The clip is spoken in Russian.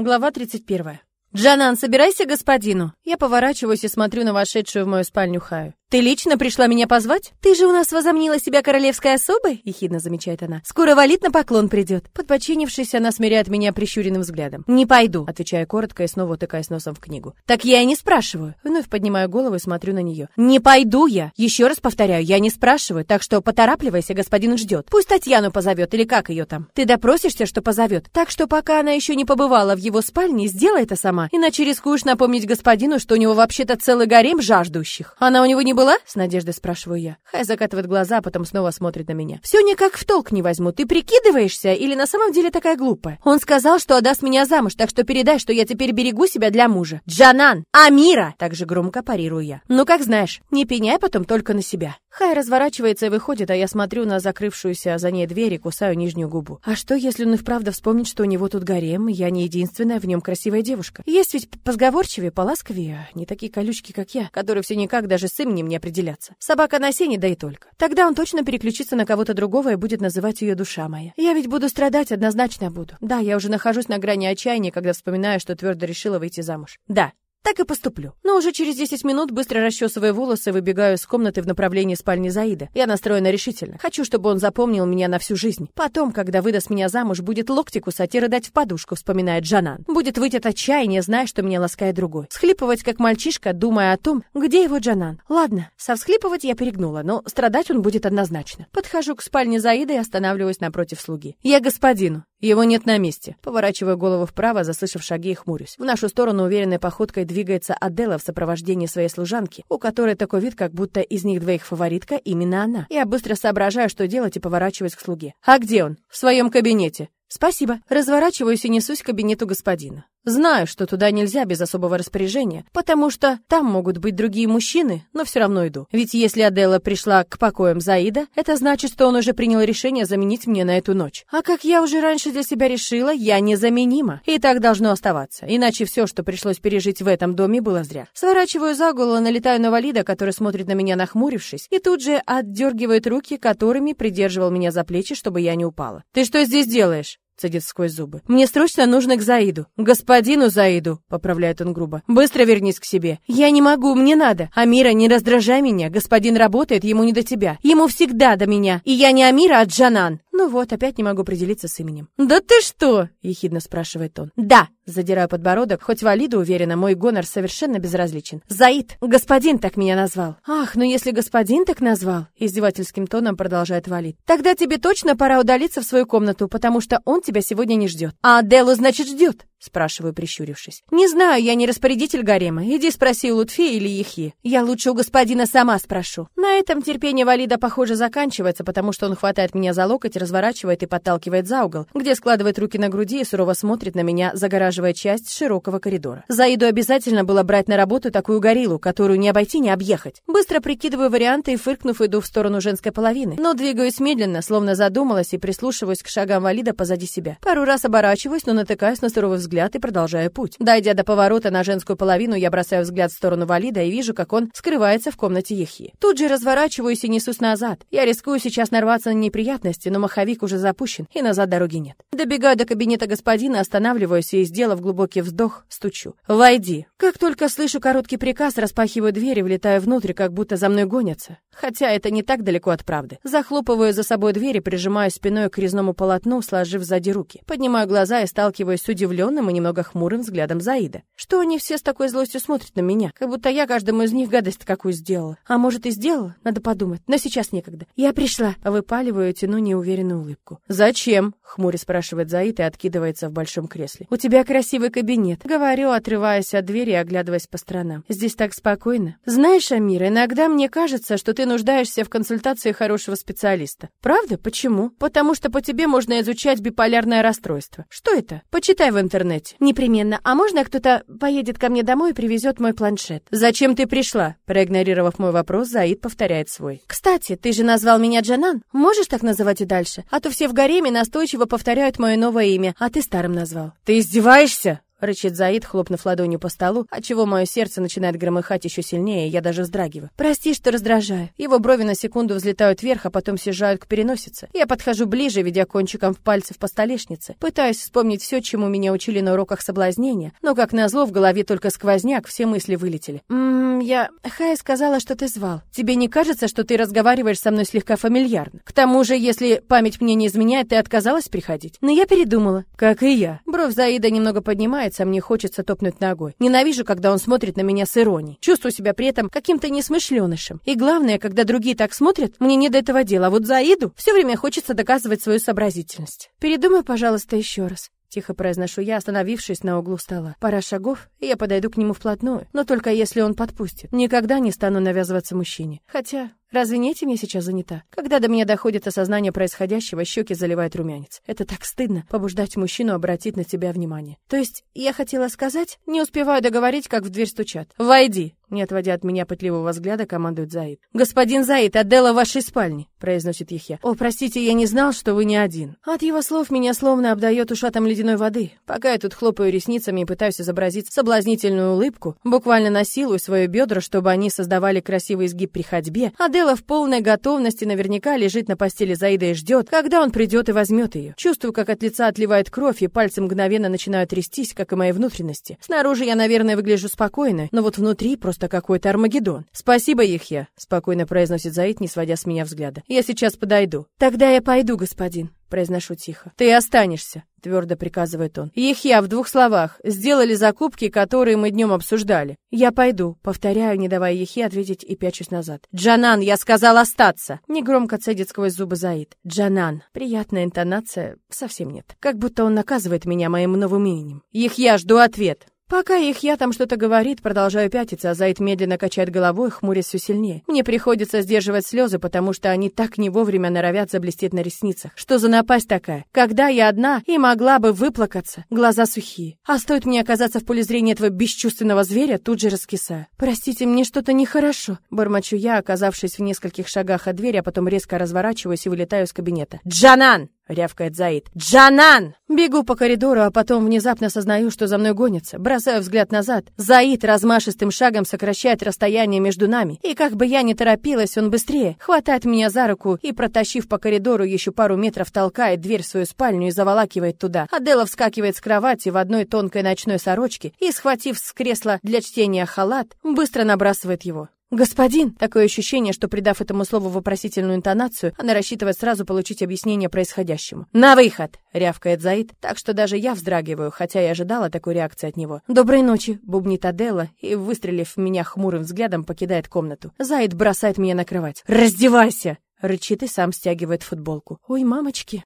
Глава 31. «Джанан, собирайся господину!» Я поворачиваюсь и смотрю на вошедшую в мою спальню Хаю. «Ты лично пришла меня позвать? Ты же у нас возомнила себя королевской особой?» — ехидно замечает она. «Скоро валит на поклон придет». Подбочинившись, она смиряет меня прищуренным взглядом. «Не пойду», — отвечаю коротко и снова утыкаясь носом в книгу. «Так я и не спрашиваю». Вновь поднимаю голову и смотрю на нее. «Не пойду я!» Еще раз повторяю, я не спрашиваю, так что поторапливайся, господин ждет. Пусть Татьяну позовет, или как ее там. Ты допросишься, что позовет. Так что пока она еще не побывала в его спальне, сделай это сама, иначе рискуешь напомнить господину, что у него вообще-то целый гарем жаждущих. Она у него не была?» — с надеждой спрашиваю я. Хай закатывает глаза, а потом снова смотрит на меня. «Все никак в толк не возьму. Ты прикидываешься или на самом деле такая глупая? Он сказал, что отдаст меня замуж, так что передай, что я теперь берегу себя для мужа. Джанан! Амира!» Так же громко парирую я. «Ну, как знаешь, не пеняй потом только на себя». Хай разворачивается и выходит, а я смотрю на закрывшуюся за ней дверь и кусаю нижнюю губу. А что, если он и вправду вспомнит, что у него тут гарем, и я не единственная в нем красивая девушка? Есть ведь позговорчивее, поласковее, не такие колючки, как я, которые все никак даже с именем не определятся. Собака на сене, да и только. Тогда он точно переключится на кого-то другого и будет называть ее душа моя. Я ведь буду страдать, однозначно буду. Да, я уже нахожусь на грани отчаяния, когда вспоминаю, что твердо решила выйти замуж. Да, так и поступлю. Но уже через 10 минут, быстро расчесывая волосы, выбегаю из комнаты в направлении спальни Заида. Я настроена решительно. Хочу, чтобы он запомнил меня на всю жизнь. Потом, когда выдаст меня замуж, будет локти кусать и рыдать в подушку, вспоминает Джанан. Будет выйти от отчаяния, зная, что меня ласкает другой. Схлипывать, как мальчишка, думая о том, где его Джанан. Ладно, со всхлипывать я перегнула, но страдать он будет однозначно. Подхожу к спальне Заида и останавливаюсь напротив слуги. Я господину. Его нет на месте. Поворачиваю голову вправо, заслышав шаги и хмурюсь. В нашу сторону уверенной походкой двигается Адела в сопровождении своей служанки, у которой такой вид, как будто из них двоих фаворитка именно она. Я быстро соображаю, что делать, и поворачиваюсь к слуге. А где он? В своем кабинете. Спасибо. Разворачиваюсь и несусь к кабинету господина. Знаю, что туда нельзя без особого распоряжения, потому что там могут быть другие мужчины, но все равно иду. Ведь если Аделла пришла к покоям Заида, это значит, что он уже принял решение заменить мне на эту ночь. А как я уже раньше для себя решила, я незаменима. И так должно оставаться. Иначе все, что пришлось пережить в этом доме, было зря. Сворачиваю за голову, налетаю на валида, который смотрит на меня нахмурившись, и тут же отдергивает руки, которыми придерживал меня за плечи, чтобы я не упала. «Ты что здесь делаешь?» Цедит сквозь зубы. «Мне срочно нужно к Заиду. Господину Заиду!» — поправляет он грубо. «Быстро вернись к себе. Я не могу, мне надо. Амира, не раздражай меня. Господин работает, ему не до тебя. Ему всегда до меня. И я не Амира, а Джанан. Ну вот, опять не могу определиться с именем. «Да ты что?» — ехидно спрашивает он. «Да!» — задираю подбородок, хоть Валида уверена, мой гонор совершенно безразличен. «Заид! Господин так меня назвал!» «Ах, ну если господин так назвал!» — издевательским тоном продолжает Валид. «Тогда тебе точно пора удалиться в свою комнату, потому что он тебя сегодня не ждет. А Аделу, значит, ждет!» Спрашиваю, прищурившись. «Не знаю, я не распорядитель гарема. Иди спроси у Лутфи или Ехи. Я лучше у господина сама спрошу». На этом терпение Валида, похоже, заканчивается, потому что он хватает меня за локоть, разворачивает и подталкивает за угол, где складывает руки на груди и сурово смотрит на меня, загораживая часть широкого коридора. Заиду обязательно было брать на работу такую гориллу, которую не обойти, не объехать. Быстро прикидываю варианты и, фыркнув, иду в сторону женской половины. Но двигаюсь медленно, словно задумалась и прислушиваюсь к шагам Валида позади себя. Пару раз оборачиваюсь, но натыкаюсь на суровый взгляд взгляд и продолжаю путь. Дойдя до поворота на женскую половину, я бросаю взгляд в сторону Валида и вижу, как он скрывается в комнате Ехи. Тут же разворачиваюсь и несусь назад. Я рискую сейчас нарваться на неприятности, но маховик уже запущен, и назад дороги нет. Добегаю до кабинета господина, останавливаюсь и, сделав глубокий вздох, стучу. «Войди». Как только слышу короткий приказ, распахиваю дверь и влетаю внутрь, как будто за мной гонятся. Хотя это не так далеко от правды. Захлопываю за собой дверь и прижимаю спиной к резному полотну, сложив сзади руки. Поднимаю глаза и сталкиваюсь с удивленным и немного хмурым взглядом Заида. Что они все с такой злостью смотрят на меня? Как будто я каждому из них гадость какую сделала. А может и сделала? Надо подумать. Но сейчас некогда. Я пришла. Выпаливаю, тяну неуверенную улыбку. «Зачем?» — хмуре спрашивает Заид и откидывается в большом кресле. «У тебя красивый кабинет». Говорю, отрываясь от двери и оглядываясь по сторонам. «Здесь так спокойно. Знаешь, Амир, иногда мне кажется, что ты нуждаешься в консультации хорошего специалиста. Правда? Почему? Потому что по тебе можно изучать биполярное расстройство. Что это? Почитай в интернете. Непременно. А можно кто-то поедет ко мне домой и привезет мой планшет? Зачем ты пришла? Проигнорировав мой вопрос, Заид повторяет свой. Кстати, ты же назвал меня Джанан. Можешь так называть и дальше? А то все в гареме настойчиво повторяют мое новое имя, а ты старым назвал. Ты издеваешься? Рычит Заид, хлопнув ладонью по столу, отчего мое сердце начинает громыхать еще сильнее, и я даже вздрагиваю. Прости, что раздражаю. Его брови на секунду взлетают вверх, а потом съезжают к переносице. Я подхожу ближе, ведя кончиком в пальцев по столешнице, пытаюсь вспомнить все, чему меня учили на уроках соблазнения, но, как назло, в голове только сквозняк, все мысли вылетели. «Ммм, я... Хая сказала, что ты звал. Тебе не кажется, что ты разговариваешь со мной слегка фамильярно? К тому же, если память мне не изменяет, ты отказалась приходить? Но я передумала. Как и я. Бровь Заида немного поднимается, а мне хочется топнуть ногой. Ненавижу, когда он смотрит на меня с иронией. Чувствую себя при этом каким-то несмышленышем. И главное, когда другие так смотрят, мне не до этого дела. А вот Заиду все время хочется доказывать свою сообразительность. Передумай, пожалуйста, еще раз. Тихо произношу я, остановившись на углу стола. Пара шагов, и я подойду к нему вплотную, но только если он подпустит. Никогда не стану навязываться мужчине. Хотя, Разве не этим я сейчас занята? Когда до меня доходит осознание происходящего, щеки заливает румянец. Это так стыдно, побуждать мужчину обратить на тебя внимание. То есть, я хотела сказать, не успеваю договорить, как в дверь стучат. «Войди!» Не отводя от меня пытливого взгляда, командует Заид. «Господин Заид, Аделла в вашей спальне», — произносит Ехья. «О, простите, я не знал, что вы не один». От его слов меня словно обдает ушатом ледяной воды. Пока я тут хлопаю ресницами и пытаюсь изобразить соблазнительную улыбку, буквально насилую свои бедра, чтобы они создавали красивый изгиб при ходьбе, Адела в полной готовности наверняка лежит на постели Заида и ждет, когда он придет и возьмет ее. Чувствую, как от лица отливает кровь, и пальцы мгновенно начинают трястись, как и мои внутренности. Снаружи я, наверное, выгляжу спокойно, но вот внутри просто какой-то Армагеддон. Спасибо, Ихья, спокойно произносит Заид, не сводя с меня взгляда. Я сейчас подойду. Тогда я пойду, господин. Произношу тихо. «Ты останешься», — твердо приказывает он. «Ехья, в двух словах. Сделали закупки, которые мы днем обсуждали. Я пойду», — повторяю, не давая Ехе ответить и пячусь назад. «Джанан, я сказал остаться!» Негромко цедит сквозь зубы Заид. «Джанан». Приятная интонация. Совсем нет. Как будто он наказывает меня моим новым именем. «Ехья, жду ответ». Пока их я там что-то говорит, продолжаю пятиться, а Зайд медленно качает головой, хмурясь все сильнее. Мне приходится сдерживать слезы, потому что они так не вовремя норовят заблестеть на ресницах. Что за напасть такая? Когда я одна и могла бы выплакаться, глаза сухие. А стоит мне оказаться в поле зрения этого бесчувственного зверя, тут же раскисаю. Простите, мне что-то нехорошо. Бормочу я, оказавшись в нескольких шагах от двери, а потом резко разворачиваюсь и вылетаю из кабинета. «Джанан!» — рявкает Заид. «Джанан!» Бегу по коридору, а потом внезапно осознаю, что за мной гонится. Бросаю взгляд назад. Заид размашистым шагом сокращает расстояние между нами. И как бы я ни торопилась, он быстрее. Хватает меня за руку и, протащив по коридору еще пару метров, толкает дверь в свою спальню и заволакивает туда. Адела вскакивает с кровати в одной тонкой ночной сорочке и, схватив с кресла для чтения халат, быстро набрасывает его. «Господин!» Такое ощущение, что, придав этому слову вопросительную интонацию, она рассчитывает сразу получить объяснение происходящему. «На выход!» — рявкает Заид, так что даже я вздрагиваю, хотя и ожидала такой реакции от него. «Доброй ночи!» — бубнит Аделла и, выстрелив в меня хмурым взглядом, покидает комнату. Заид бросает меня на кровать. «Раздевайся!» — рычит и сам стягивает футболку. «Ой, мамочки!»